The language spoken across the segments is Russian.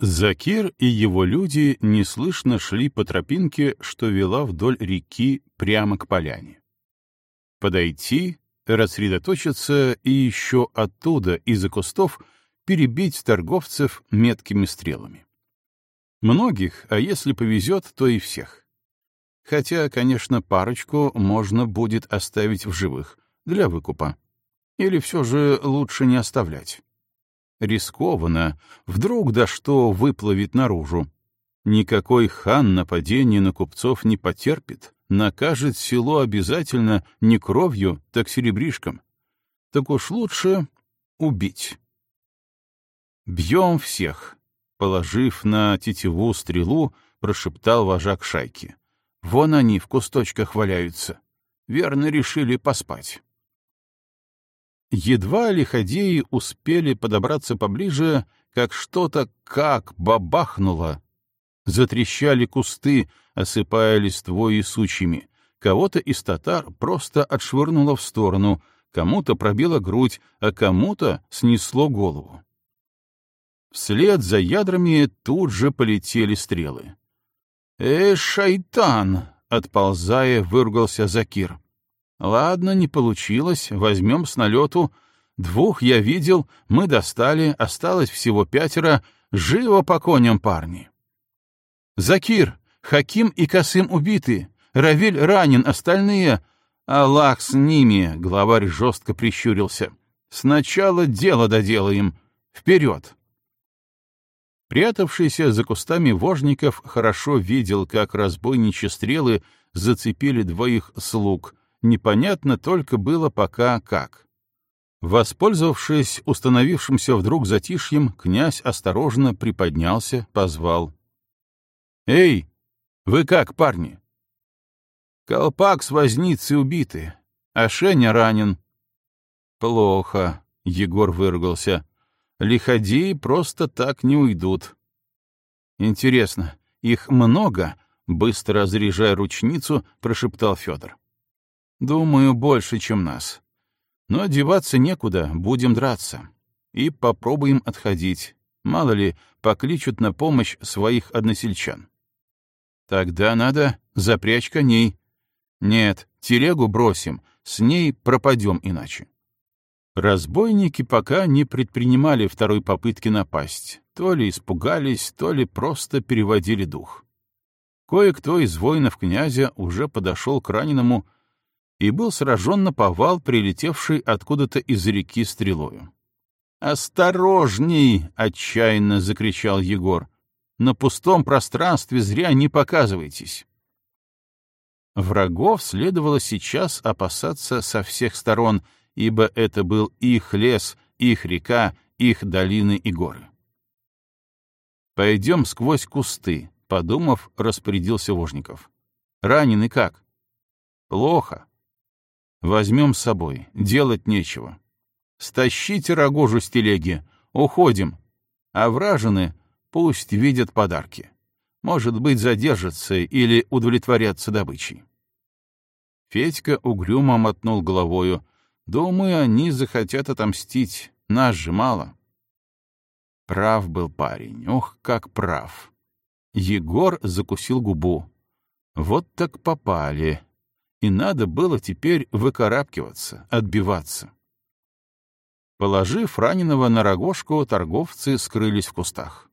Закир и его люди неслышно шли по тропинке, что вела вдоль реки прямо к поляне. Подойти, рассредоточиться и еще оттуда, из-за кустов, перебить торговцев меткими стрелами. Многих, а если повезет, то и всех. Хотя, конечно, парочку можно будет оставить в живых, для выкупа. Или все же лучше не оставлять. Рискованно, вдруг да что выплывет наружу. Никакой хан нападения на купцов не потерпит, накажет село обязательно не кровью, так серебришком. Так уж лучше убить. «Бьем всех», — положив на тетиву стрелу, прошептал вожак шайки. «Вон они в кусточках валяются. Верно решили поспать». Едва лиходеи успели подобраться поближе, как что-то как бабахнуло. Затрещали кусты, осыпая листвой и сучьями. Кого-то из татар просто отшвырнуло в сторону, кому-то пробило грудь, а кому-то снесло голову. Вслед за ядрами тут же полетели стрелы. «Э, шайтан!» — отползая, выругался Закир. Ладно, не получилось, возьмем с налету. Двух я видел, мы достали, осталось всего пятеро. Живо по коням, парни. Закир, Хаким и Касым убиты. Равиль ранен, остальные... Аллах с ними, главарь жестко прищурился. Сначала дело доделаем. Вперед! Прятавшийся за кустами вожников хорошо видел, как разбойничьи стрелы зацепили двоих слуг, непонятно только было пока как. Воспользовавшись установившимся вдруг затишьем, князь осторожно приподнялся, позвал. «Эй, вы как, парни?» «Колпак с возницей убиты, а Шеня ранен». «Плохо», — Егор выругался. «Лиходеи просто так не уйдут». «Интересно, их много?» — быстро разряжая ручницу, прошептал Федор. Думаю, больше, чем нас. Но одеваться некуда, будем драться. И попробуем отходить. Мало ли, покличут на помощь своих односельчан. Тогда надо запрячь коней. Нет, телегу бросим, с ней пропадем иначе. Разбойники пока не предпринимали второй попытки напасть. То ли испугались, то ли просто переводили дух. Кое-кто из воинов князя уже подошел к раненому, и был сражен на повал, прилетевший откуда-то из реки стрелою. «Осторожней!» — отчаянно закричал Егор. «На пустом пространстве зря не показывайтесь!» Врагов следовало сейчас опасаться со всех сторон, ибо это был их лес, их река, их долины и горы. «Пойдем сквозь кусты», — подумав, распорядился Вожников. «Раненый как?» «Плохо. Возьмем с собой, делать нечего. Стащите рогожу с телеги, уходим. А вражины пусть видят подарки. Может быть, задержатся или удовлетворятся добычей. Федька угрюмо мотнул головою. Думаю, они захотят отомстить. Нас же мало. Прав был парень. Ох, как прав. Егор закусил губу. Вот так попали и надо было теперь выкарабкиваться, отбиваться. Положив раненого на рогожку, торговцы скрылись в кустах.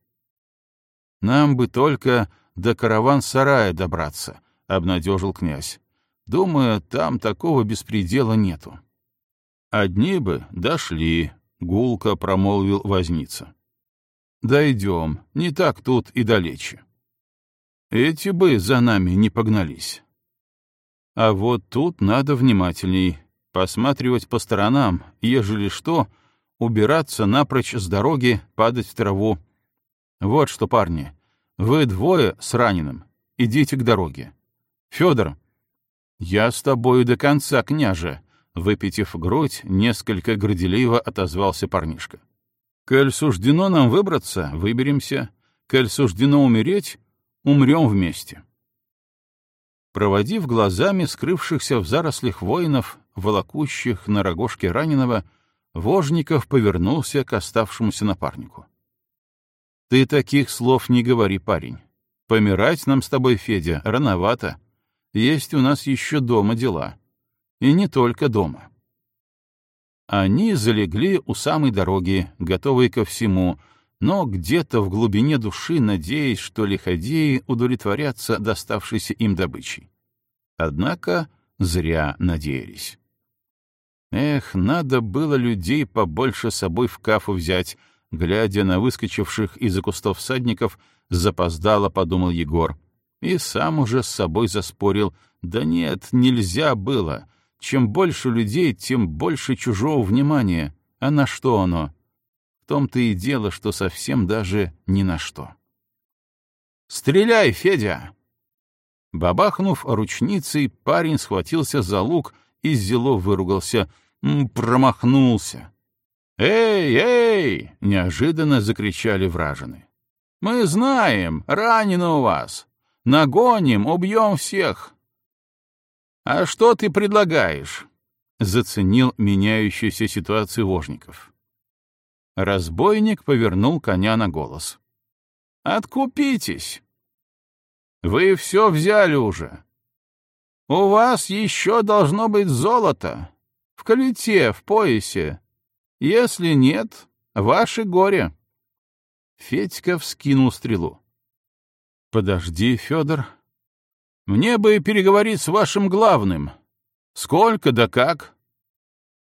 «Нам бы только до караван-сарая добраться», — обнадежил князь. «Думаю, там такого беспредела нету». «Одни бы дошли», — гулко промолвил возница. «Дойдем, не так тут и далече». «Эти бы за нами не погнались». А вот тут надо внимательней, посматривать по сторонам, ежели что, убираться напрочь с дороги, падать в траву. Вот что, парни, вы двое с раненым, идите к дороге. Федор, я с тобою до конца, княже, выпитив грудь, несколько горделиво отозвался парнишка. Коль суждено нам выбраться, выберемся. Коль суждено умереть, умрем вместе. Проводив глазами скрывшихся в зарослях воинов, волокущих на рогожке раненого, Вожников повернулся к оставшемуся напарнику. Ты таких слов не говори, парень. Помирать нам с тобой, Федя, рановато. Есть у нас еще дома дела. И не только дома. Они залегли у самой дороги, готовые ко всему, но где-то в глубине души надеясь, что лиходеи удовлетворятся доставшейся им добычей. Однако зря надеялись. Эх, надо было людей побольше собой в кафу взять, глядя на выскочивших из-за кустов всадников, запоздало подумал Егор. И сам уже с собой заспорил. Да нет, нельзя было. Чем больше людей, тем больше чужого внимания. А на что оно? В том-то и дело, что совсем даже ни на что. «Стреляй, Федя!» Бабахнув ручницей, парень схватился за лук и зело выругался. Промахнулся. «Эй, эй!» — неожиданно закричали вражины. «Мы знаем, ранено у вас. Нагоним, убьем всех. «А что ты предлагаешь?» — заценил меняющуюся ситуацию Вожников. Разбойник повернул коня на голос. «Откупитесь! Вы все взяли уже. У вас еще должно быть золото. В колете, в поясе. Если нет, ваше горе». Федька вскинул стрелу. «Подожди, Федор», мне бы переговорить с вашим главным. Сколько да как?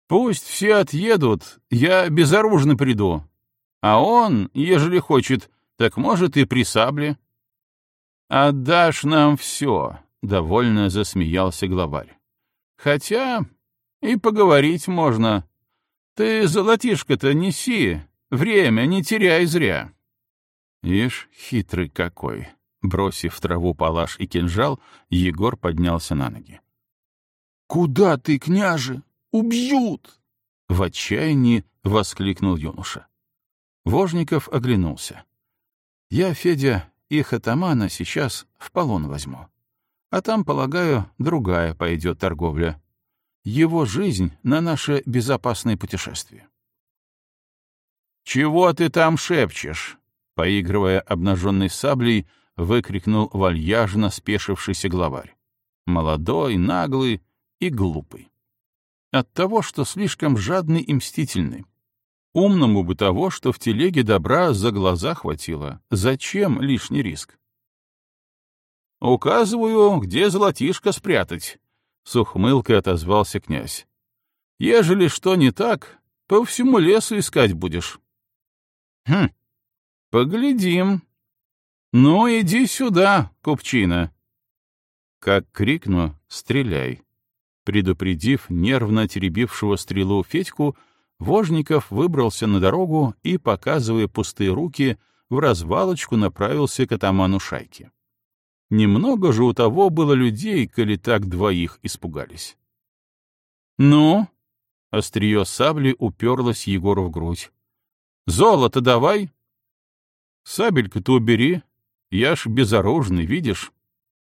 Пусть все отъедут, я безоружно приду. А он, ежели хочет, так может и при сабле. Отдашь нам все, — довольно засмеялся главарь. Хотя и поговорить можно. Ты золотишко-то неси, время не теряй зря. Ишь, хитрый какой, Бросив траву палаш и кинжал, Егор поднялся на ноги. «Куда ты, княже? Убьют!» В отчаянии воскликнул юноша. Вожников оглянулся. «Я, Федя, их атамана сейчас в полон возьму. А там, полагаю, другая пойдет торговля. Его жизнь на наше безопасное путешествие». «Чего ты там шепчешь?» Поигрывая обнаженной саблей, — выкрикнул вальяжно спешившийся главарь. Молодой, наглый и глупый. От того, что слишком жадный и мстительный. Умному бы того, что в телеге добра за глаза хватило. Зачем лишний риск? «Указываю, где золотишко спрятать», — с ухмылкой отозвался князь. «Ежели что не так, по всему лесу искать будешь». «Хм, поглядим», «Ну, иди сюда, купчина!» Как крикну «Стреляй!» Предупредив нервно теребившего стрелу Федьку, Вожников выбрался на дорогу и, показывая пустые руки, в развалочку направился к атаману шайки. Немного же у того было людей, коли так двоих испугались. «Ну?» — острие сабли уперлось Егору в грудь. «Золото давай!» «Сабельку-то убери, я ж безоружный, видишь?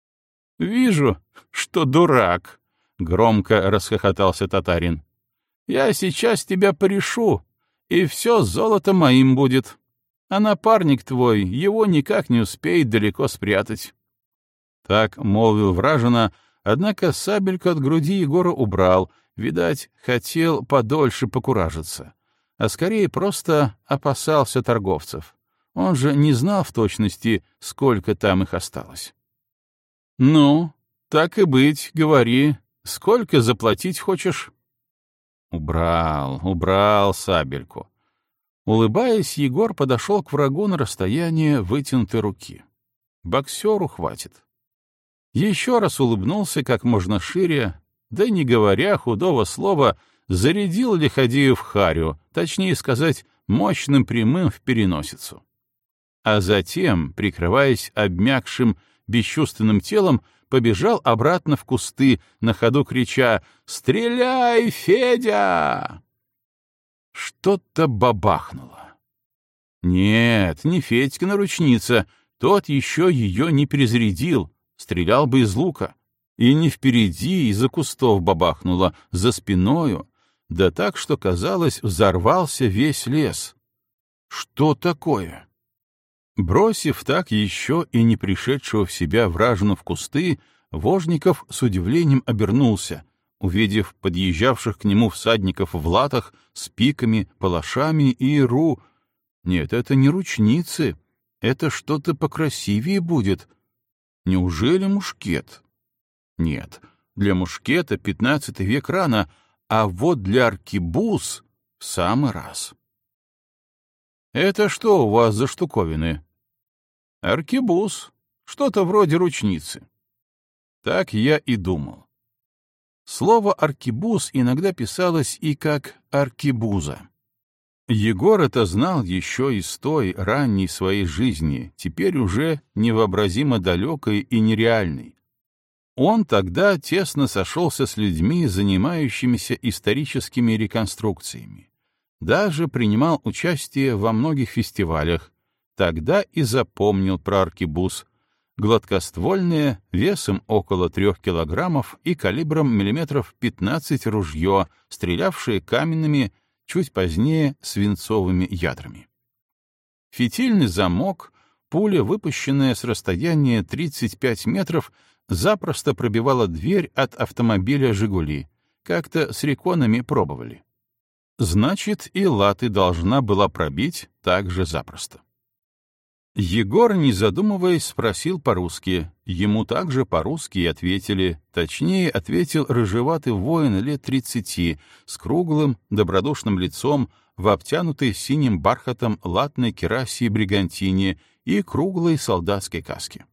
— Вижу, что дурак, — громко расхохотался татарин. — Я сейчас тебя порешу, и все золото моим будет. А напарник твой его никак не успеет далеко спрятать. Так молвил вражина, однако сабельку от груди Егора убрал, видать, хотел подольше покуражиться, а скорее просто опасался торговцев. Он же не знал в точности, сколько там их осталось. «Ну, так и быть, говори, сколько заплатить хочешь?» Убрал, убрал сабельку. Улыбаясь, Егор подошел к врагу на расстояние вытянутой руки. Боксеру хватит. Еще раз улыбнулся как можно шире, да не говоря худого слова, зарядил Лиходею в харю, точнее сказать, мощным прямым в переносицу а затем, прикрываясь обмякшим, бесчувственным телом, побежал обратно в кусты, на ходу крича «Стреляй, Федя!» Что-то бабахнуло. Нет, не Федькина ручница, тот еще ее не перезарядил, стрелял бы из лука. И не впереди, из-за кустов бабахнуло, за спиною, да так, что, казалось, взорвался весь лес. Что такое? Бросив так еще и не пришедшего в себя вражину в кусты, Вожников с удивлением обернулся, увидев подъезжавших к нему всадников в латах с пиками, палашами и ру... Нет, это не ручницы, это что-то покрасивее будет. Неужели мушкет? Нет, для мушкета пятнадцатый век рано, а вот для аркибуз в самый раз. «Это что у вас за штуковины?» «Аркебуз. Что-то вроде ручницы». Так я и думал. Слово «аркебуз» иногда писалось и как «аркебуза». Егор это знал еще из той ранней своей жизни, теперь уже невообразимо далекой и нереальной. Он тогда тесно сошелся с людьми, занимающимися историческими реконструкциями даже принимал участие во многих фестивалях, тогда и запомнил про аркибуз, гладкоствольное, весом около трех килограммов и калибром миллиметров 15 ружье, стрелявшее каменными, чуть позднее свинцовыми ядрами. Фитильный замок, пуля, выпущенная с расстояния 35 метров, запросто пробивала дверь от автомобиля «Жигули». Как-то с реконами пробовали. Значит, и латы должна была пробить так же запросто. Егор, не задумываясь, спросил по-русски. Ему также по-русски ответили. Точнее, ответил рыжеватый воин лет тридцати, с круглым, добродушным лицом, в обтянутой синим бархатом латной керасе и бригантине и круглой солдатской каске.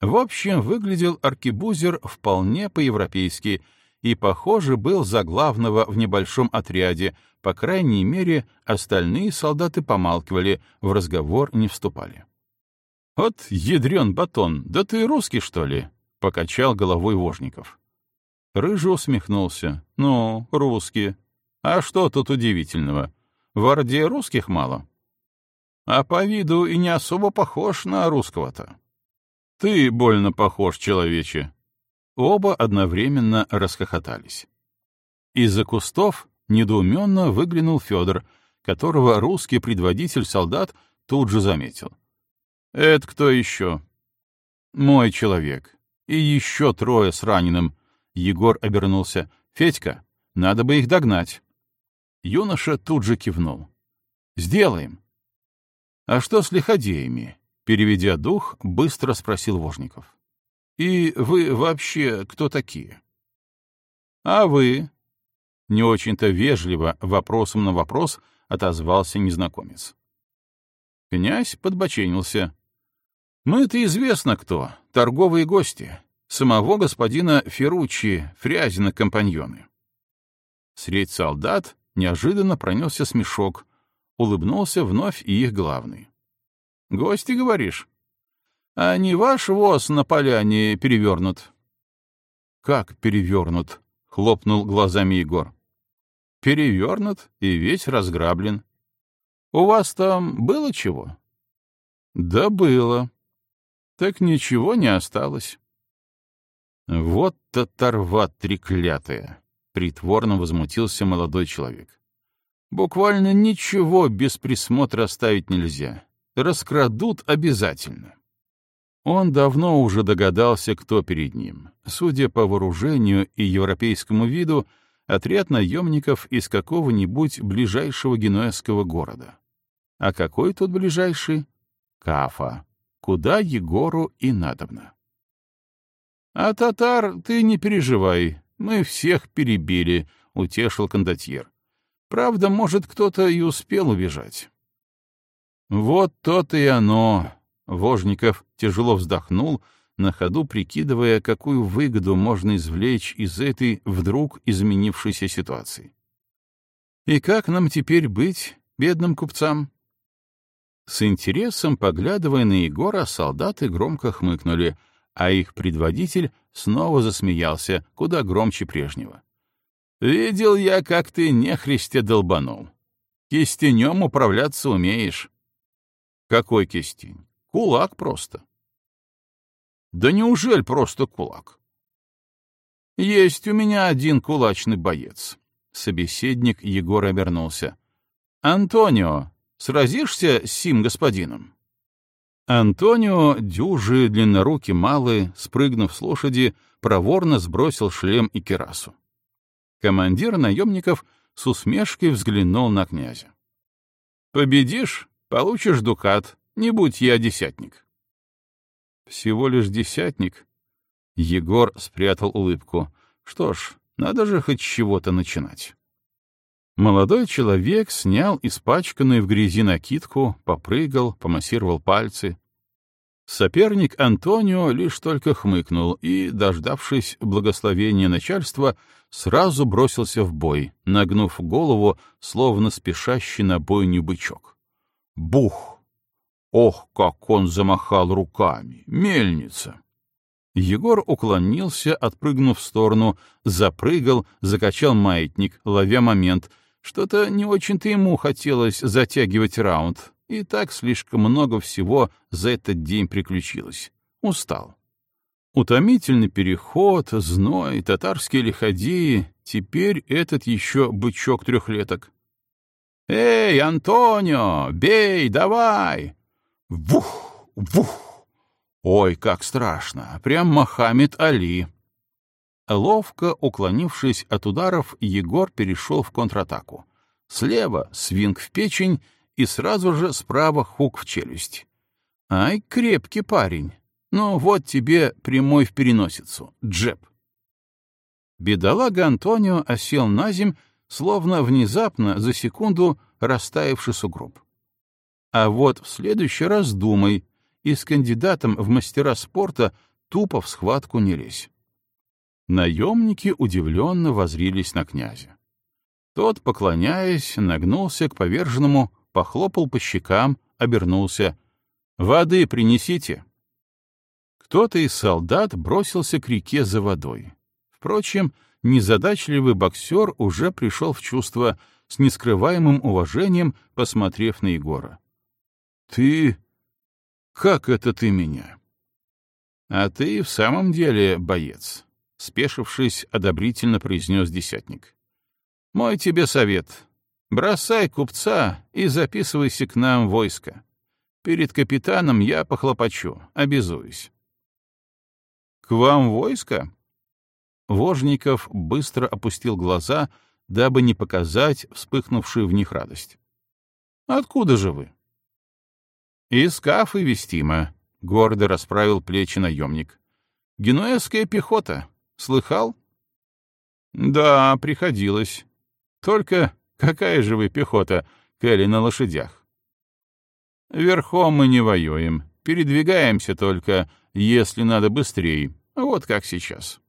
В общем, выглядел аркебузер вполне по-европейски — и, похоже, был за главного в небольшом отряде, по крайней мере, остальные солдаты помалкивали, в разговор не вступали. «Вот ядрен батон, да ты русский, что ли?» — покачал головой Вожников. Рыжий усмехнулся. «Ну, русский. А что тут удивительного? В Орде русских мало. А по виду и не особо похож на русского-то. Ты больно похож, человече. Оба одновременно расхохотались. Из-за кустов недоуменно выглянул Федор, которого русский предводитель солдат тут же заметил. «Это кто еще?» «Мой человек. И еще трое с раненым». Егор обернулся. «Федька, надо бы их догнать». Юноша тут же кивнул. «Сделаем». «А что с лиходеями?» Переведя дух, быстро спросил Вожников. И вы вообще кто такие? А вы? Не очень-то вежливо, вопросом на вопрос, отозвался незнакомец. Князь подбоченился. Мы-то известно кто, торговые гости, самого господина Ферручи, Фрязина компаньоны. Средь солдат неожиданно пронесся смешок, улыбнулся вновь и их главный. «Гости, говоришь?» А не ваш воз на поляне перевернут. — Как перевернут? — хлопнул глазами Егор. — Перевернут и весь разграблен. У вас там было чего? — Да было. Так ничего не осталось. — Вот татарва треклятая! — притворно возмутился молодой человек. — Буквально ничего без присмотра оставить нельзя. Раскрадут обязательно. — он давно уже догадался, кто перед ним. Судя по вооружению и европейскому виду, отряд наемников из какого-нибудь ближайшего генуэзского города. А какой тут ближайший? Кафа. Куда Егору и надобно. «А татар ты не переживай, мы всех перебили», — утешил кондотьер. «Правда, может, кто-то и успел убежать». «Вот то-то и оно», Вожников тяжело вздохнул, на ходу прикидывая, какую выгоду можно извлечь из этой вдруг изменившейся ситуации. «И как нам теперь быть, бедным купцам?» С интересом, поглядывая на Егора, солдаты громко хмыкнули, а их предводитель снова засмеялся, куда громче прежнего. «Видел я, как ты нехристе долбанул. Кистенем управляться умеешь». «Какой кистень? Кулак просто. Да неужели просто кулак? Есть у меня один кулачный боец. Собеседник Егор обернулся. Антонио, сразишься с сим господином? Антонио, дюжи, длиннорукий, малый, спрыгнув с лошади, проворно сбросил шлем и керасу. Командир наемников с усмешкой взглянул на князя. «Победишь — получишь дукат, не будь я десятник». «Всего лишь десятник?» Егор спрятал улыбку. «Что ж, надо же хоть чего-то начинать». Молодой человек снял испачканную в грязи накидку, попрыгал, помассировал пальцы. Соперник Антонио лишь только хмыкнул и, дождавшись благословения начальства, сразу бросился в бой, нагнув голову, словно спешащий на бойню бычок. Бух! Ох, как он замахал руками! Мельница! Егор уклонился, отпрыгнув в сторону, запрыгал, закачал маятник, ловя момент — что-то не очень-то ему хотелось затягивать раунд, и так слишком много всего за этот день приключилось. Устал. Утомительный переход, зной, татарские лиходеи, теперь этот еще бычок трехлеток. «Эй, Антонио, бей, давай!» Вух, вух! Ой, как страшно! Прям Мохаммед Али. Ловко уклонившись от ударов, Егор перешел в контратаку. Слева — свинг в печень, и сразу же справа хук в челюсть. Ай, крепкий парень. Ну вот тебе прямой в переносицу. Джеб. Бедолага Антонио осел на земь, словно внезапно, за секунду, растаявший сугроб. А вот в следующий раз думай, и с кандидатом в мастера спорта тупо в схватку не лезь. Наемники удивленно возрились на князя. Тот, поклоняясь, нагнулся к поверженному, похлопал по щекам, обернулся. «Воды принесите!» Кто-то из солдат бросился к реке за водой. Впрочем, незадачливый боксер уже пришел в чувство, с нескрываемым уважением посмотрев на Егора. «Ты... как это ты меня?» «А ты в самом деле боец спешившись, одобрительно произнес десятник. «Мой тебе совет. Бросай купца и записывайся к нам в войско. Перед капитаном я похлопочу, обязуюсь». «К вам войско?» Вожников быстро опустил глаза, дабы не показать вспыхнувшую в них радость. «Откуда же вы?» «Из Кафы Вестима», — гордо расправил плечи наемник. «Генуэзская пехота. Слыхал? Да, приходилось. Только какая же вы пехота, Келли, на лошадях? Верхом мы не воюем, передвигаемся только, если надо быстрее, вот как сейчас.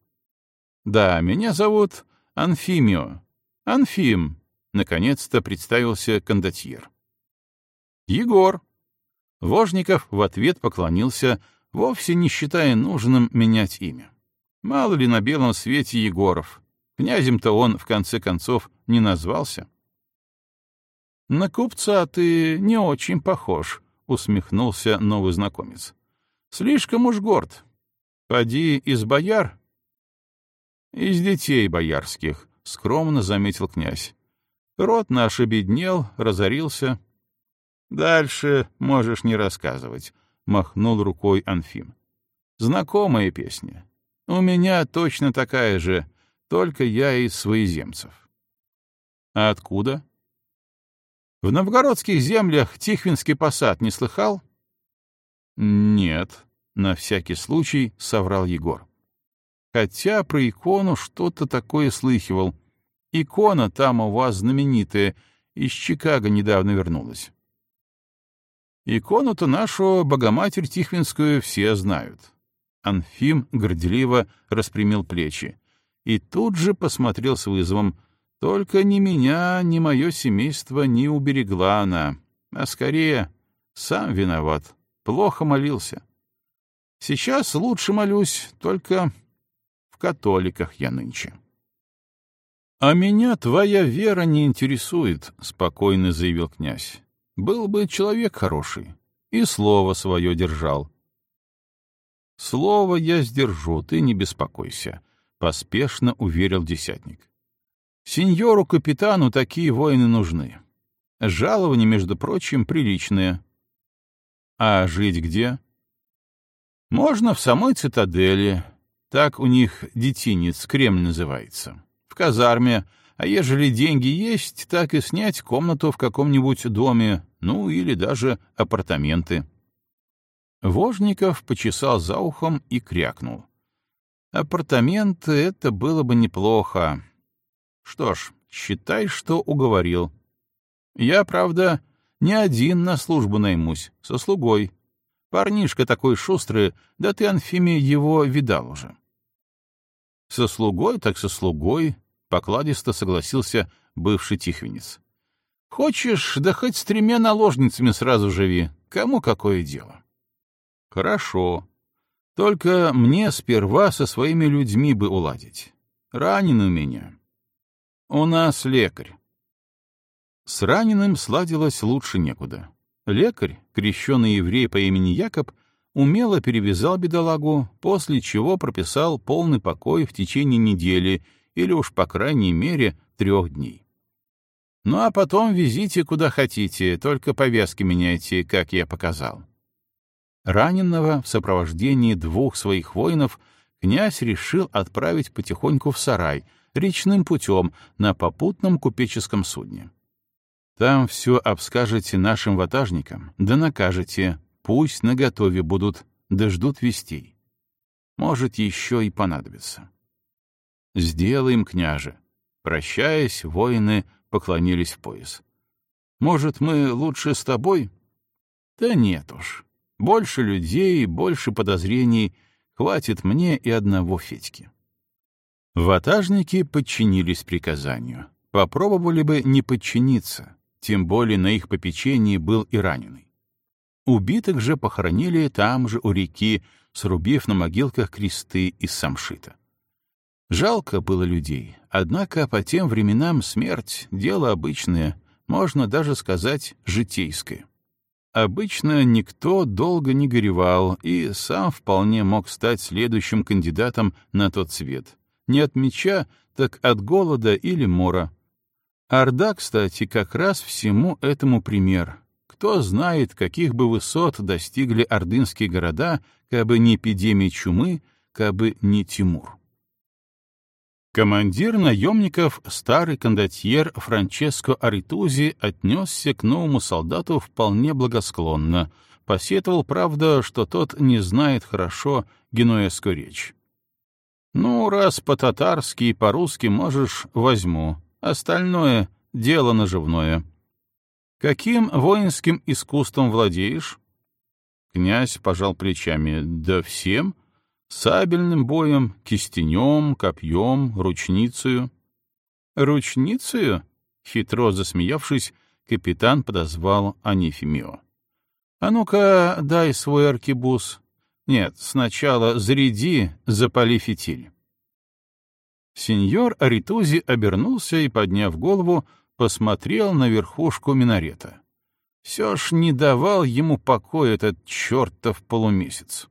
Да, меня зовут Анфимио. Анфим, наконец-то представился кондотьер. Егор. Вожников в ответ поклонился, вовсе не считая нужным менять имя. Мало ли на белом свете Егоров. Князем-то он, в конце концов, не назвался. — На купца ты не очень похож, — усмехнулся новый знакомец. — Слишком уж горд. Поди из бояр? — Из детей боярских, — скромно заметил князь. Род наш обеднел, разорился. — Дальше можешь не рассказывать, — махнул рукой Анфим. — Знакомая песня. У меня точно такая же, только я из своеземцев. А откуда? В новгородских землях Тихвинский посад не слыхал? Нет, на всякий случай соврал Егор. Хотя про икону что-то такое слыхивал. Икона там у вас знаменитая, из Чикаго недавно вернулась. Икону-то нашу Богоматерь Тихвинскую все знают. Анфим горделиво распрямил плечи и тут же посмотрел с вызовом. «Только ни меня, ни мое семейство не уберегла она, а скорее сам виноват, плохо молился. Сейчас лучше молюсь, только в католиках я нынче». «А меня твоя вера не интересует», — спокойно заявил князь. «Был бы человек хороший и слово свое держал. «Слово я сдержу, ты не беспокойся», — поспешно уверил десятник. «Сеньору-капитану такие воины нужны. Жалование, между прочим, приличное». А жить где? Можно в самой цитадели. Так у них детинец, Кремль называется. В казарме, а ежели деньги есть, так и снять комнату в каком-нибудь доме, ну или даже апартаменты. Вожников почесал за ухом и крякнул. Апартаменты — это было бы неплохо. Что ж, считай, что уговорил. Я, правда, не один на службу наймусь, со слугой. Парнишка такой шустрый, да ты, Анфимия, его видал уже. Со слугой так со слугой, — покладисто согласился бывший тихвенец. Хочешь, да хоть с тремя наложницами сразу живи, кому какое дело. Хорошо. Только мне сперва со своими людьми бы уладить. Ранен у меня. У нас лекарь. С раненым сладилось лучше некуда. Лекарь, крещенный еврей по имени Якоб, умело перевязал бедолагу, после чего прописал полный покой в течение недели или уж, по крайней мере, трех дней. Ну а потом везите куда хотите, только повязки меняйте, как я показал. Раненого в сопровождении двух своих воинов князь решил отправить потихоньку в сарай, речным путем, на попутном купеческом судне. Там все обскажете нашим ватажникам, да накажете, пусть наготове будут, да ждут вестей. Может, еще и понадобится. Сделаем, княже. Прощаясь, воины поклонились в пояс. Может, мы лучше с тобой? Да нет уж. Больше людей, больше подозрений. Хватит мне и одного Федьки. Ватажники подчинились приказанию. Попробовали бы не подчиниться, тем более на их попечении был и раненый. Убитых же похоронили там же у реки, срубив на могилках кресты из самшита. Жалко было людей, однако по тем временам смерть — дело обычное, можно даже сказать, житейское. Обычно никто долго не горевал и сам вполне мог стать следующим кандидатом на тот свет. Не от меча, так от голода или мора. Орда, кстати, как раз всему этому пример. Кто знает, каких бы высот достигли ордынские города, кабы не эпидемия чумы, кабы не Тимур. Командир наемников, старый кондотьер Франческо Аритузи, отнесся к новому солдату вполне благосклонно, посетовал, правда, что тот не знает хорошо генуэзскую речь. «Ну, раз по-татарски и по-русски можешь, возьму. Остальное — дело наживное. Каким воинским искусством владеешь?» Князь пожал плечами. «Да всем» Сабельным боем, кистенем, копьем, ручницею. Ручницею? Хитро засмеявшись, капитан подозвал Анифимио. А ну-ка, дай свой аркебуз. Нет, сначала заряди, запали фитиль. Сеньор Аритузи обернулся и, подняв голову, посмотрел на верхушку минарета. Все ж не давал ему покоя этот чертов полумесяц.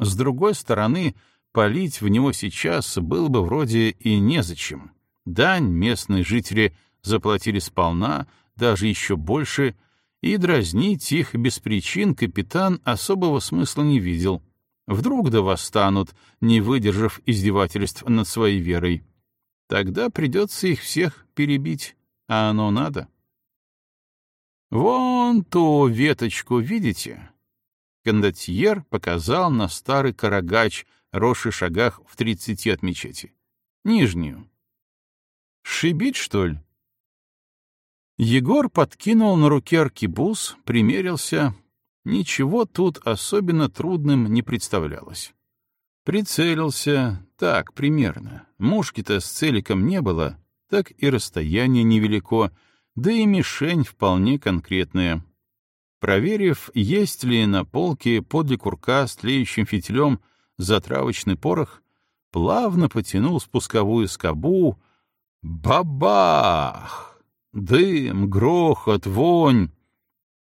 С другой стороны, палить в него сейчас было бы вроде и незачем. Дань местные жители заплатили сполна, даже еще больше, и дразнить их без причин капитан особого смысла не видел. Вдруг да восстанут, не выдержав издевательств над своей верой. Тогда придется их всех перебить, а оно надо. «Вон ту веточку видите?» Кондотьер показал на старый карагач, росший шагах в тридцати от мечети. Нижнюю. «Шибить, что ли?» Егор подкинул на руке аркибуз, примерился. Ничего тут особенно трудным не представлялось. Прицелился, так, примерно. Мушки-то с целиком не было, так и расстояние невелико, да и мишень вполне конкретная. Проверив, есть ли на полке подле курка с тлеющим фитилем затравочный порох, плавно потянул спусковую скобу. Бабах! Дым, грохот, вонь!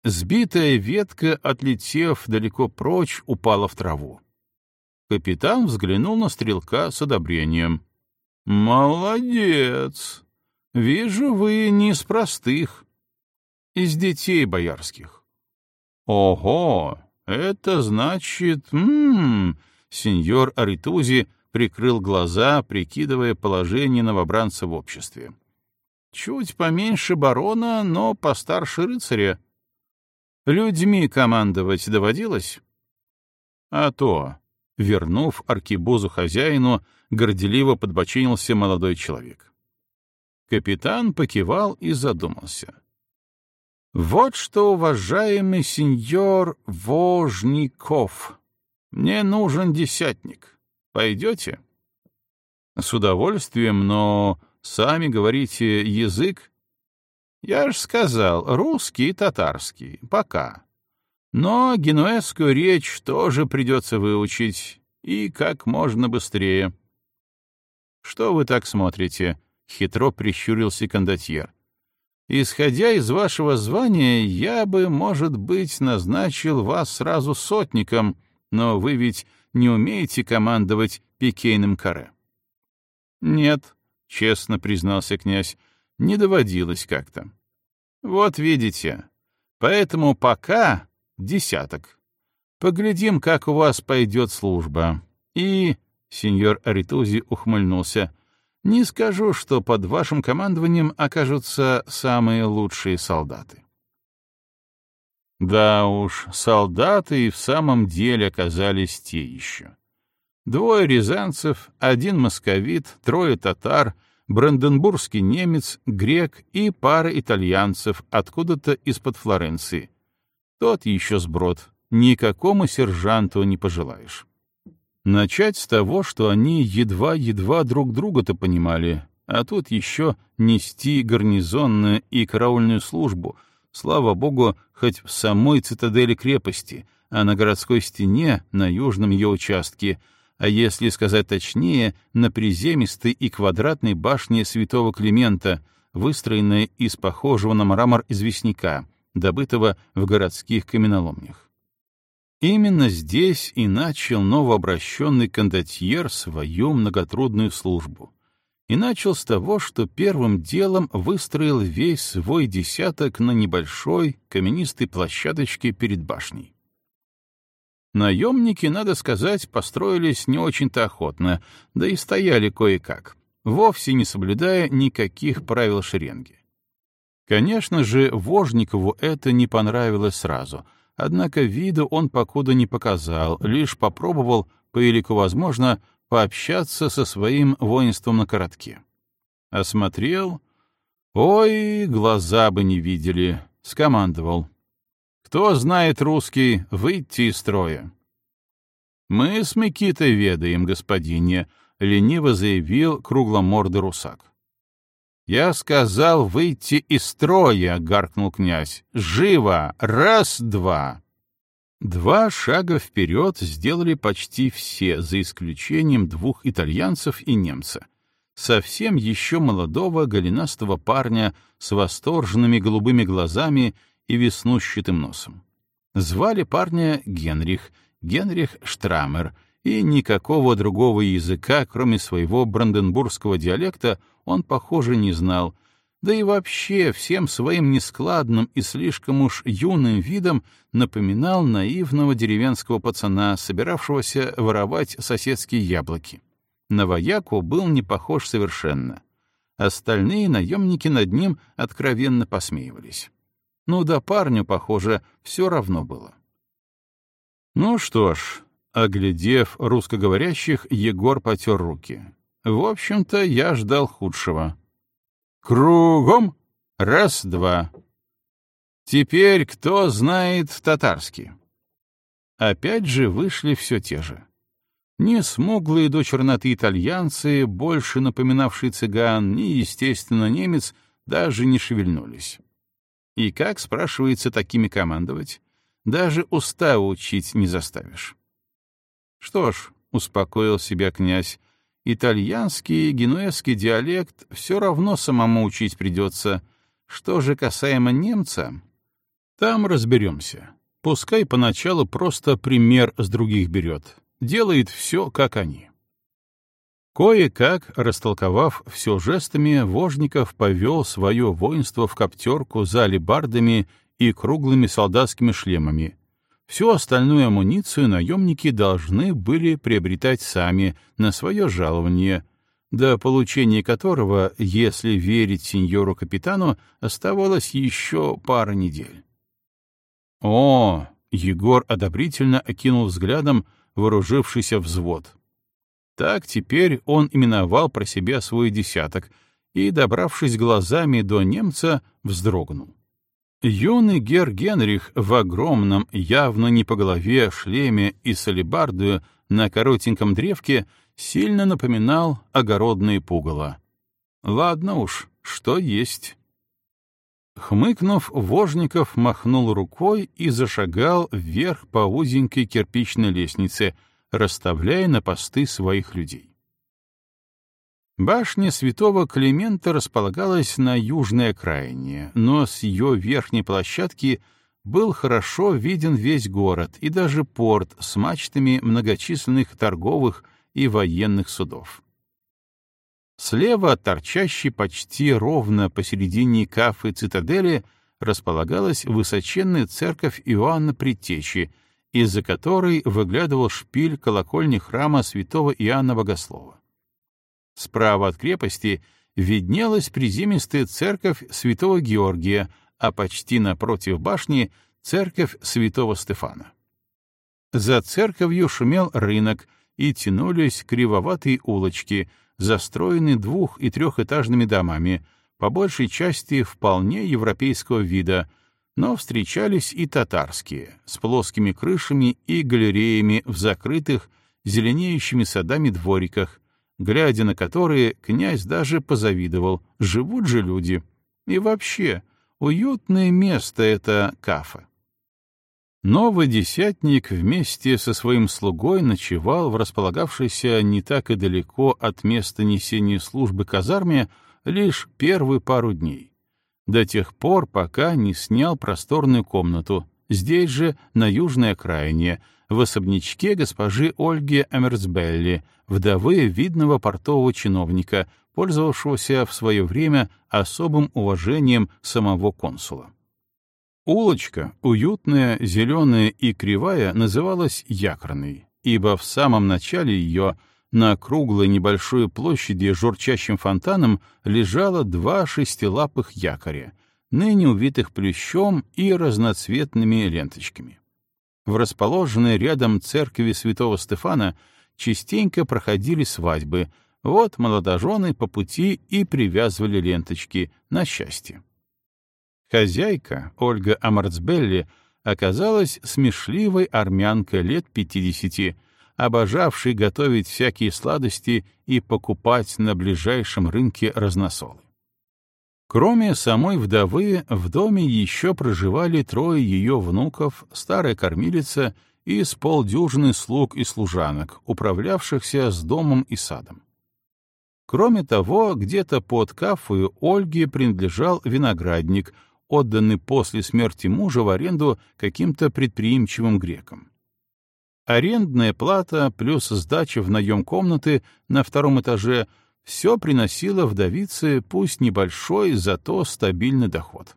Сбитая ветка, отлетев далеко прочь, упала в траву. Капитан взглянул на стрелка с одобрением. «Молодец! Вижу, вы не из простых, из детей боярских. Ого, это значит... Ммм... Сеньор Аритузи прикрыл глаза, прикидывая положение новобранца в обществе. Чуть поменьше барона, но постарше рыцаря. Людьми командовать доводилось? А то, вернув аркибузу хозяину, горделиво подбочинился молодой человек. Капитан покивал и задумался. «Вот что, уважаемый сеньор Вожников, мне нужен десятник. Пойдете?» «С удовольствием, но сами говорите язык?» «Я ж сказал, русский и татарский. Пока. Но генуэзскую речь тоже придется выучить, и как можно быстрее». «Что вы так смотрите?» — хитро прищурился кондотьер. «Исходя из вашего звания, я бы, может быть, назначил вас сразу сотником, но вы ведь не умеете командовать пикейным каре». «Нет», — честно признался князь, — «не доводилось как-то». «Вот видите. Поэтому пока десяток. Поглядим, как у вас пойдет служба. И Сеньор Аритузи ухмыльнулся. «Не скажу, что под вашим командованием окажутся самые лучшие солдаты». Да уж, солдаты и в самом деле оказались те еще. Двое рязанцев, один московит, трое татар, бранденбургский немец, грек и пара итальянцев откуда-то из-под Флоренции. Тот еще сброд, никакому сержанту не пожелаешь. Начать с того, что они едва-едва друг друга-то понимали, а тут еще нести гарнизонную и караульную службу, слава богу, хоть в самой цитадели крепости, а на городской стене, на южном ее участке, а если сказать точнее, на приземистой и квадратной башне святого Климента, выстроенной из похожего на мрамор известняка, добытого в городских каменоломнях. Именно здесь и начал новообращенный кондотьер свою многотрудную службу. И начал с того, что первым делом выстроил весь свой десяток на небольшой каменистой площадочке перед башней. Наемники, надо сказать, построились не очень-то охотно, да и стояли кое-как, вовсе не соблюдая никаких правил шеренги. Конечно же, Вожникову это не понравилось сразу — Однако виду он покуда не показал, лишь попробовал, по велику возможно, пообщаться со своим воинством на коротке. Осмотрел. Ой, глаза бы не видели. Скомандовал. Кто знает русский, выйти из строя. «Мы с Микитой ведаем, господине», — лениво заявил кругломордый русак. «Я сказал выйти из строя», — гаркнул князь. «Живо! Раз-два!» Два шага вперед сделали почти все, за исключением двух итальянцев и немца. Совсем еще молодого голенастого парня с восторженными голубыми глазами и веснущатым носом. Звали парня Генрих, Генрих Штрамер, и никакого другого языка, кроме своего бранденбургского диалекта, он, похоже, не знал, да и вообще всем своим нескладным и слишком уж юным видом напоминал наивного деревенского пацана, собиравшегося воровать соседские яблоки. На вояку был не похож совершенно. Остальные наемники над ним откровенно посмеивались. Ну да парню, похоже, все равно было. Ну что ж, оглядев русскоговорящих, Егор потер руки. В общем-то, я ждал худшего. Кругом раз-два. Теперь кто знает татарский? Опять же вышли все те же. Ни смуглые до черноты итальянцы, больше напоминавшие цыган, ни, естественно, немец, даже не шевельнулись. И как, спрашивается, такими командовать? Даже устава учить не заставишь. Что ж, — успокоил себя князь, Итальянский генуэзский диалект все равно самому учить придется. Что же касаемо немца, там разберемся. Пускай поначалу просто пример с других берет. Делает все, как они. Кое-как, растолковав все жестами, Вожников повел свое воинство в коптерку за алебардами и круглыми солдатскими шлемами. Всю остальную амуницию наемники должны были приобретать сами на свое жалование, до получения которого, если верить сеньору-капитану, оставалось еще пара недель. «О!» — Егор одобрительно окинул взглядом вооружившийся взвод. Так теперь он именовал про себя свой десяток и, добравшись глазами до немца, вздрогнул. Юный гер Генрих в огромном, явно не по голове, шлеме и солибардую на коротеньком древке сильно напоминал огородные пугало. Ладно уж, что есть. Хмыкнув, Вожников махнул рукой и зашагал вверх по узенькой кирпичной лестнице — расставляя на посты своих людей. Башня святого Климента располагалась на южной окраине, но с ее верхней площадки был хорошо виден весь город и даже порт с мачтами многочисленных торговых и военных судов. Слева торчащей почти ровно посередине кафы цитадели располагалась высоченная церковь Иоанна Предтечи — из-за которой выглядывал шпиль колокольни храма святого Иоанна Богослова. Справа от крепости виднелась приземистая церковь святого Георгия, а почти напротив башни — церковь святого Стефана. За церковью шумел рынок, и тянулись кривоватые улочки, застроенные двух- и трехэтажными домами, по большей части вполне европейского вида — но встречались и татарские, с плоскими крышами и галереями в закрытых, зеленеющими садами двориках, глядя на которые князь даже позавидовал, живут же люди. И вообще, уютное место это кафе. Новый десятник вместе со своим слугой ночевал в располагавшейся не так и далеко от места несения службы казарме лишь первые пару дней до тех пор, пока не снял просторную комнату, здесь же, на южной окраине, в особнячке госпожи Ольги Амерсбелли, вдовы видного портового чиновника, пользовавшегося в свое время особым уважением самого консула. Улочка, уютная, зеленая и кривая, называлась Якорной, ибо в самом начале ее — на круглой небольшой площади журчащим фонтаном лежало два шестилапых якоря, ныне увитых плющом и разноцветными ленточками. В расположенной рядом церкви святого Стефана частенько проходили свадьбы, вот молодожены по пути и привязывали ленточки на счастье. Хозяйка, Ольга Амарцбелли, оказалась смешливой армянкой лет пятидесяти, обожавший готовить всякие сладости и покупать на ближайшем рынке разносолы. Кроме самой вдовы, в доме еще проживали трое ее внуков, старая кормилица и с полдюжины слуг и служанок, управлявшихся с домом и садом. Кроме того, где-то под кафою Ольге принадлежал виноградник, отданный после смерти мужа в аренду каким-то предприимчивым грекам. Арендная плата плюс сдача в наем комнаты на втором этаже — все приносило вдовице пусть небольшой, зато стабильный доход.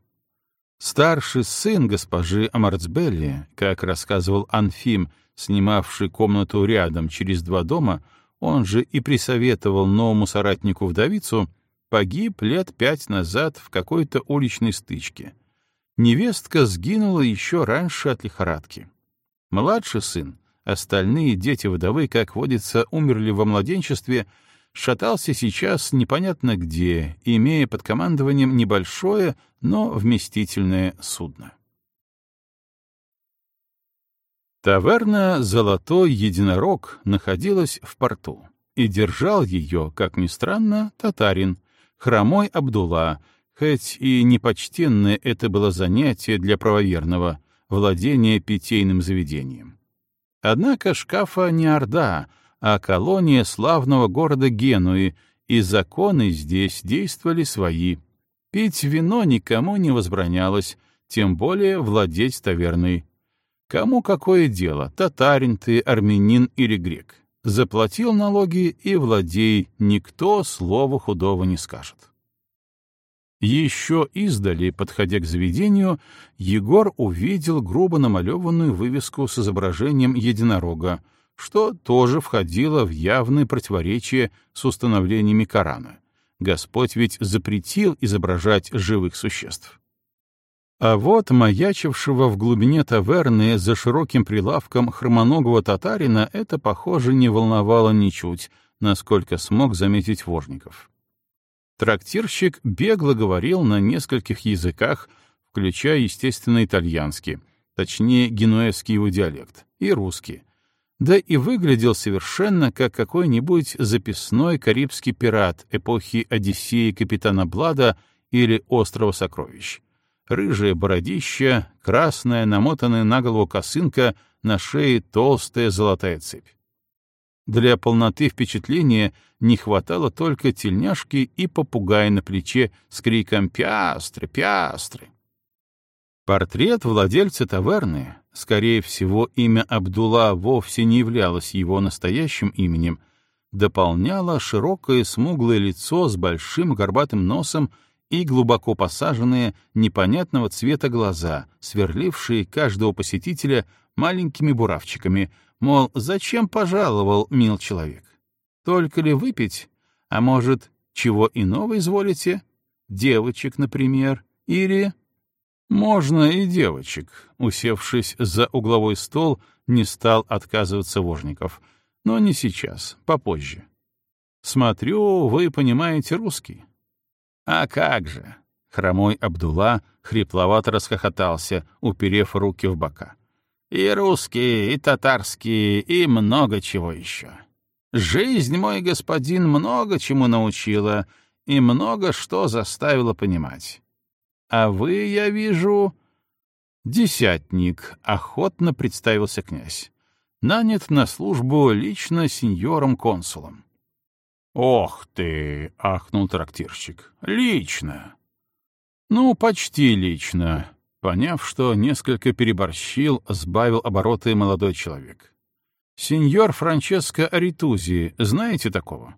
Старший сын госпожи Амарцбелли, как рассказывал Анфим, снимавший комнату рядом через два дома, он же и присоветовал новому соратнику вдовицу, погиб лет пять назад в какой-то уличной стычке. Невестка сгинула еще раньше от лихорадки. Младший сын, Остальные дети вдовы, как водится, умерли во младенчестве, шатался сейчас непонятно где, имея под командованием небольшое, но вместительное судно. Таверна «Золотой единорог» находилась в порту, и держал ее, как ни странно, татарин, хромой Абдулла, хоть и непочтенное это было занятие для правоверного — владение питейным заведением. Однако шкафа не Орда, а колония славного города Генуи, и законы здесь действовали свои. Пить вино никому не возбранялось, тем более владеть таверной. Кому какое дело, татарин ты, армянин или грек. Заплатил налоги и владей, никто слова худого не скажет. Еще издали, подходя к заведению, Егор увидел грубо намалеванную вывеску с изображением единорога, что тоже входило в явное противоречие с установлениями Корана. Господь ведь запретил изображать живых существ. А вот маячившего в глубине таверны за широким прилавком хромоногого татарина это, похоже, не волновало ничуть, насколько смог заметить Вожников. Трактирщик бегло говорил на нескольких языках, включая, естественно, итальянский, точнее, генуэзский его диалект, и русский. Да и выглядел совершенно как какой-нибудь записной карибский пират эпохи Одиссеи капитана Блада или Острова Сокровищ. Рыжее бородище, красная, намотанная на голову косынка, на шее толстая золотая цепь. Для полноты впечатления не хватало только тельняшки и попугая на плече с криком «Пиастры! Пиастры!». Портрет владельца таверны, скорее всего, имя Абдулла вовсе не являлось его настоящим именем, дополняло широкое смуглое лицо с большим горбатым носом и глубоко посаженные, непонятного цвета глаза, сверлившие каждого посетителя маленькими буравчиками, мол, зачем пожаловал, мил человек? Только ли выпить? А может, чего иного изволите? Девочек, например, или... Можно и девочек. Усевшись за угловой стол, не стал отказываться Вожников. Но не сейчас, попозже. Смотрю, вы понимаете русский. А как же? Хромой Абдулла хрипловато расхохотался, уперев руки в бока. И русские, и татарские, и много чего еще. Жизнь, мой господин, много чему научила и много что заставила понимать. А вы, я вижу... Десятник, охотно представился князь. Нанят на службу лично сеньором-консулом. «Ох ты!» — ахнул трактирщик. «Лично!» «Ну, почти лично», Поняв, что несколько переборщил, сбавил обороты молодой человек. «Сеньор Франческо Аритузи, знаете такого?»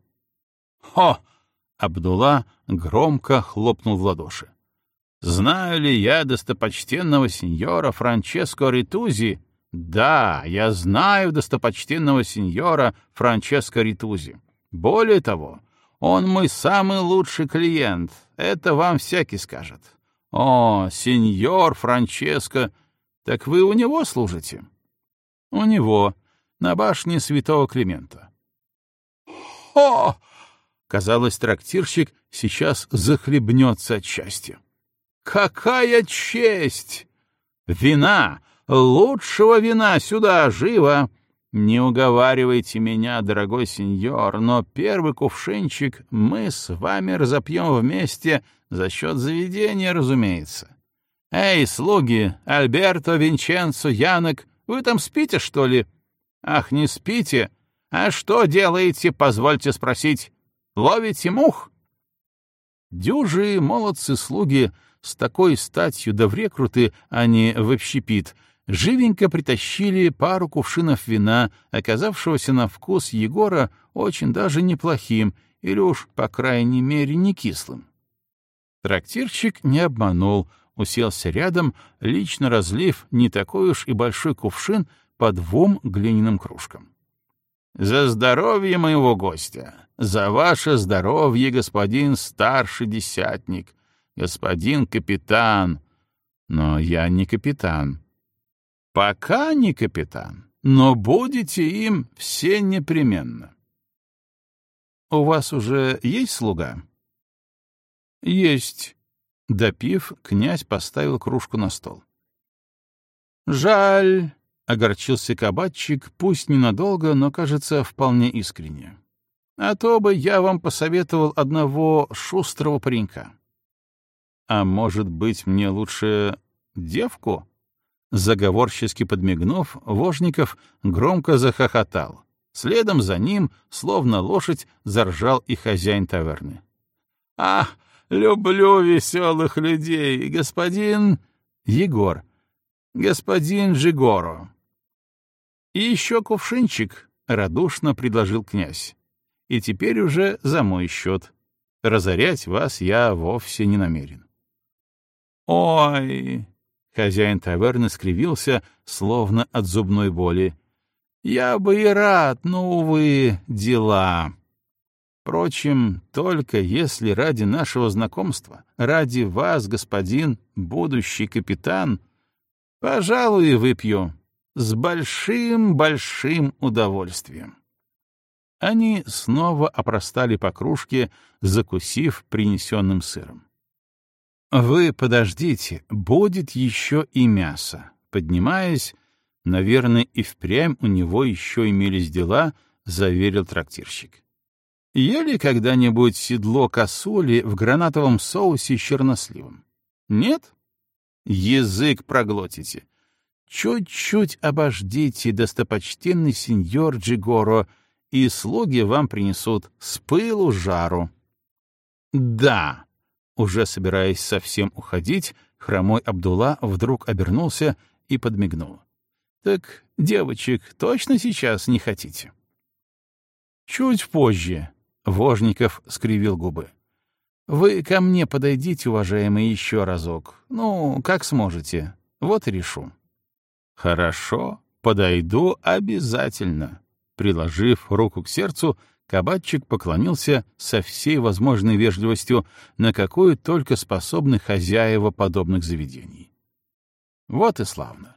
«Хо!» — Абдулла громко хлопнул в ладоши. «Знаю ли я достопочтенного сеньора Франческо Аритузи?» «Да, я знаю достопочтенного сеньора Франческо Ритузи. Более того, он мой самый лучший клиент, это вам всякий скажет. «О, сеньор Франческо, так вы у него служите?» «У него, на башне святого Климента». «Хо!» Казалось, трактирщик сейчас захлебнется от счастья. «Какая честь! Вина! Лучшего вина сюда, живо!» «Не уговаривайте меня, дорогой сеньор, но первый кувшинчик мы с вами разопьем вместе за счет заведения, разумеется. Эй, слуги, Альберто, Винченцо, Янок, вы там спите, что ли? Ах, не спите? А что делаете, позвольте спросить? Ловите мух?» Дюжи молодцы-слуги с такой статью да в рекруты, а не в общепит — живенько притащили пару кувшинов вина, оказавшегося на вкус Егора очень даже неплохим или уж, по крайней мере, не кислым. Трактирщик не обманул, уселся рядом, лично разлив не такой уж и большой кувшин по двум глиняным кружкам. «За здоровье моего гостя! За ваше здоровье, господин старший десятник! Господин капитан!» «Но я не капитан», Пока не капитан, но будете им все непременно. У вас уже есть слуга? Есть. Допив, князь поставил кружку на стол. Жаль, — огорчился кабачик, пусть ненадолго, но, кажется, вполне искренне. А то бы я вам посоветовал одного шустрого паренька. А может быть, мне лучше девку? Заговорчески подмигнув, Вожников громко захохотал. Следом за ним, словно лошадь, заржал и хозяин таверны. «А, люблю веселых людей, господин...» «Егор. Господин Жигоро». «И еще кувшинчик», — радушно предложил князь. «И теперь уже за мой счет». Разорять вас я вовсе не намерен. Ой, хозяин таверны скривился, словно от зубной боли. Я бы и рад, но, увы, дела. Впрочем, только если ради нашего знакомства, ради вас, господин, будущий капитан, пожалуй, выпью с большим-большим удовольствием. Они снова опростали по кружке, закусив принесенным сыром. «Вы подождите, будет еще и мясо». Поднимаясь, наверное, и впрямь у него еще имелись дела, заверил трактирщик. Ели когда-нибудь седло косули в гранатовом соусе с черносливом? Нет? Язык проглотите. Чуть-чуть обождите, достопочтенный сеньор Джигоро, и слуги вам принесут с пылу жару. Да, уже собираясь совсем уходить, хромой Абдулла вдруг обернулся и подмигнул. Так девочек точно сейчас не хотите? Чуть позже, Вожников скривил губы. «Вы ко мне подойдите, уважаемый, еще разок. Ну, как сможете. Вот и решу». «Хорошо, подойду обязательно». Приложив руку к сердцу, кабачик поклонился со всей возможной вежливостью, на какую только способны хозяева подобных заведений. «Вот и славно.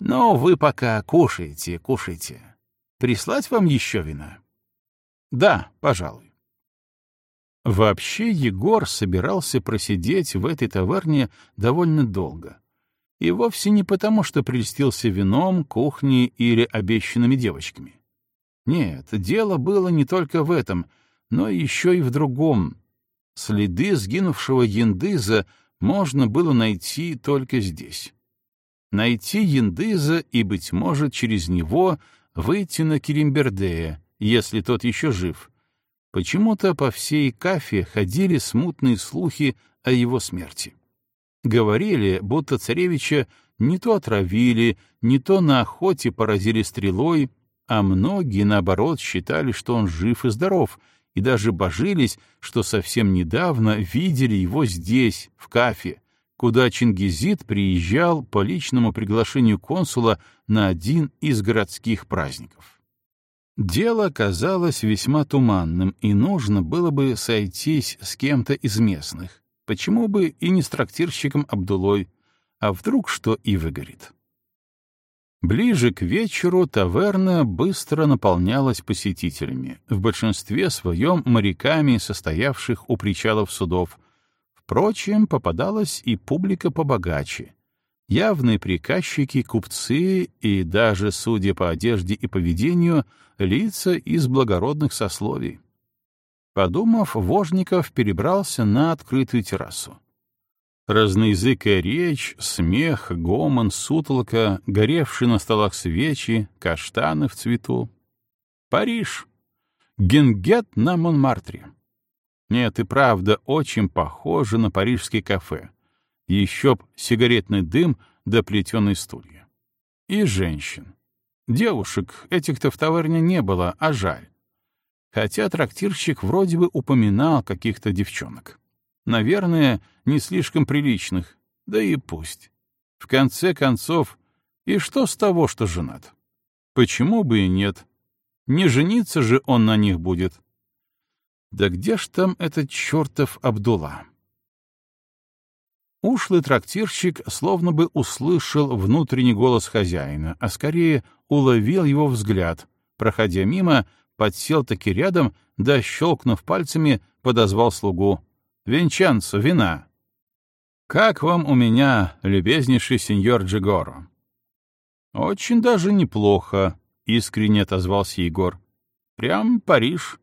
Но вы пока кушайте, кушайте. Прислать вам еще вина?» Да, пожалуй. Вообще Егор собирался просидеть в этой таверне довольно долго. И вовсе не потому, что прельстился вином, кухней или обещанными девочками. Нет, дело было не только в этом, но еще и в другом. Следы сгинувшего Яндыза можно было найти только здесь. Найти Яндыза и, быть может, через него выйти на Керимбердея, если тот еще жив. Почему-то по всей Кафе ходили смутные слухи о его смерти. Говорили, будто царевича не то отравили, не то на охоте поразили стрелой, а многие, наоборот, считали, что он жив и здоров, и даже божились, что совсем недавно видели его здесь, в Кафе, куда Чингизид приезжал по личному приглашению консула на один из городских праздников. Дело казалось весьма туманным, и нужно было бы сойтись с кем-то из местных. Почему бы и не с трактирщиком Абдулой, а вдруг что и выгорит. Ближе к вечеру таверна быстро наполнялась посетителями, в большинстве своем моряками, состоявших у причалов судов. Впрочем, попадалась и публика побогаче, явные приказчики, купцы и даже, судя по одежде и поведению, лица из благородных сословий. Подумав, Вожников перебрался на открытую террасу. Разноязыкая речь, смех, гомон, сутолка, горевшие на столах свечи, каштаны в цвету. Париж. Генгет на Монмартре. Нет, и правда, очень похоже на парижский кафе еще б сигаретный дым да плетеные стулья. И женщин. Девушек этих-то в таверне не было, а жаль. Хотя трактирщик вроде бы упоминал каких-то девчонок. Наверное, не слишком приличных, да и пусть. В конце концов, и что с того, что женат? Почему бы и нет? Не жениться же он на них будет. Да где ж там этот чертов Абдулла? Ушлый трактирщик словно бы услышал внутренний голос хозяина, а скорее уловил его взгляд. Проходя мимо, подсел таки рядом, да, щелкнув пальцами, подозвал слугу. «Винчанцо, вина!» «Как вам у меня, любезнейший сеньор Джигоро?» «Очень даже неплохо», — искренне отозвался Егор. «Прям Париж.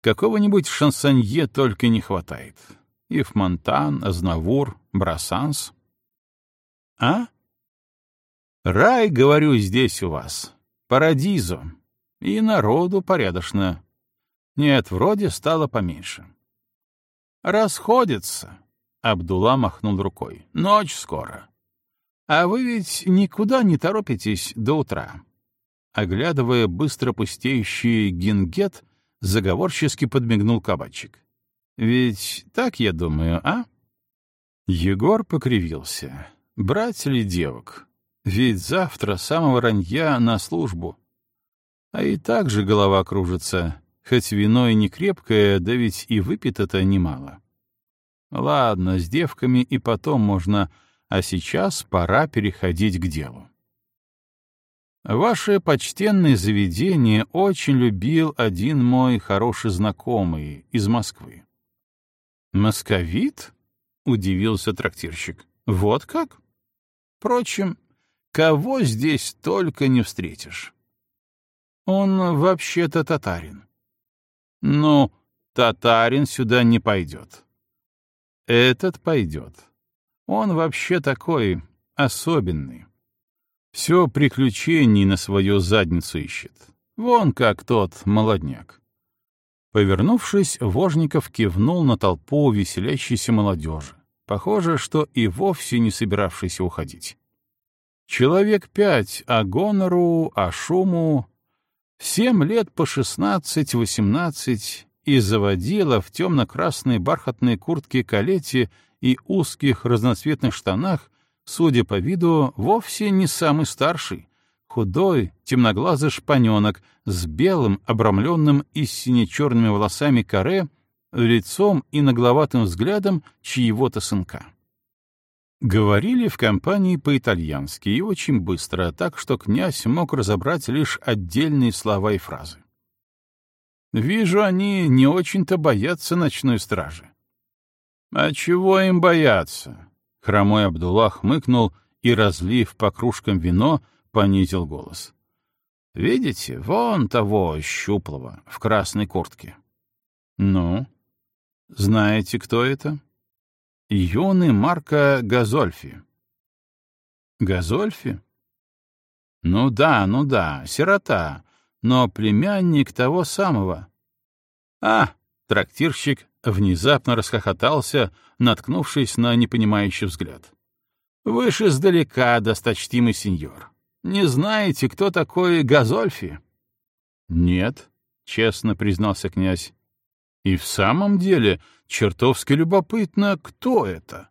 Какого-нибудь шансонье только не хватает. Ифмонтан, Азнавур, Брасанс. А? Рай, говорю, здесь у вас. Парадизо. И народу порядочно. Нет, вроде стало поменьше. Расходятся. Абдулла махнул рукой. Ночь скоро. А вы ведь никуда не торопитесь до утра. Оглядывая быстро пустеющий гингет, заговорчески подмигнул кабачик. Ведь так я думаю, а? Егор покривился. Брать ли девок? Ведь завтра самого ранья на службу. А и так же голова кружится, хоть вино и не крепкое, да ведь и выпито-то немало. Ладно, с девками и потом можно, а сейчас пора переходить к делу. Ваше почтенное заведение очень любил один мой хороший знакомый из Москвы. «Московит?» — удивился трактирщик. «Вот как?» Впрочем, кого здесь только не встретишь. Он вообще-то татарин. Ну, татарин сюда не пойдет. Этот пойдет. Он вообще такой особенный. Все приключений на свою задницу ищет. Вон как тот молодняк. Повернувшись, Вожников кивнул на толпу веселящейся молодежи. Похоже, что и вовсе не собиравшийся уходить. Человек пять, а гонору, а шуму. Семь лет по шестнадцать-восемнадцать и заводила в темно-красной бархатной куртке калете и узких разноцветных штанах судя по виду, вовсе не самый старший, худой, темноглазый шпаненок с белым, обрамленным и сине-черными волосами каре, лицом и нагловатым взглядом чьего-то сынка. Говорили в компании по-итальянски и очень быстро, так что князь мог разобрать лишь отдельные слова и фразы. «Вижу, они не очень-то боятся ночной стражи». «А чего им бояться? Хромой Абдулла хмыкнул и, разлив по кружкам вино, понизил голос. «Видите, вон того щуплого в красной куртке». «Ну, знаете, кто это?» «Юный Марко Газольфи». «Газольфи?» «Ну да, ну да, сирота, но племянник того самого». «А, трактирщик внезапно расхохотался, наткнувшись на непонимающий взгляд. «Вы ж издалека, досточтимый сеньор. Не знаете, кто такой Газольфи?» «Нет», — честно признался князь. «И в самом деле чертовски любопытно, кто это?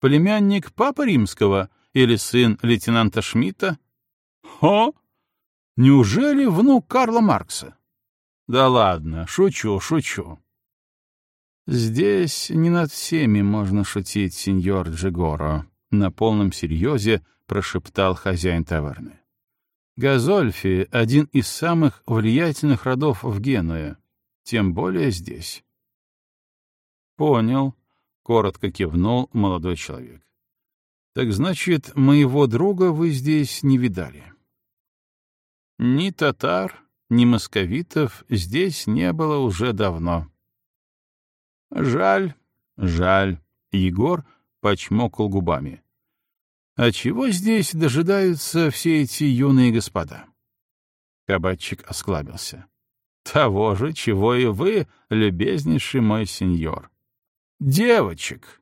Племянник Папы Римского или сын лейтенанта Шмидта? Хо! Неужели внук Карла Маркса? Да ладно, шучу, шучу. «Здесь не над всеми можно шутить, сеньор Джигоро», — на полном серьезе прошептал хозяин таверны. «Газольфи — один из самых влиятельных родов в Генуе, тем более здесь». «Понял», — коротко кивнул молодой человек. «Так значит, моего друга вы здесь не видали?» Ни татар, ни московитов здесь не было уже давно. Жаль, жаль. Егор почмокал губами. А чего здесь дожидаются все эти юные господа? Кабачик осклабился. Того же, чего и вы, любезнейший мой сеньор. Девочек.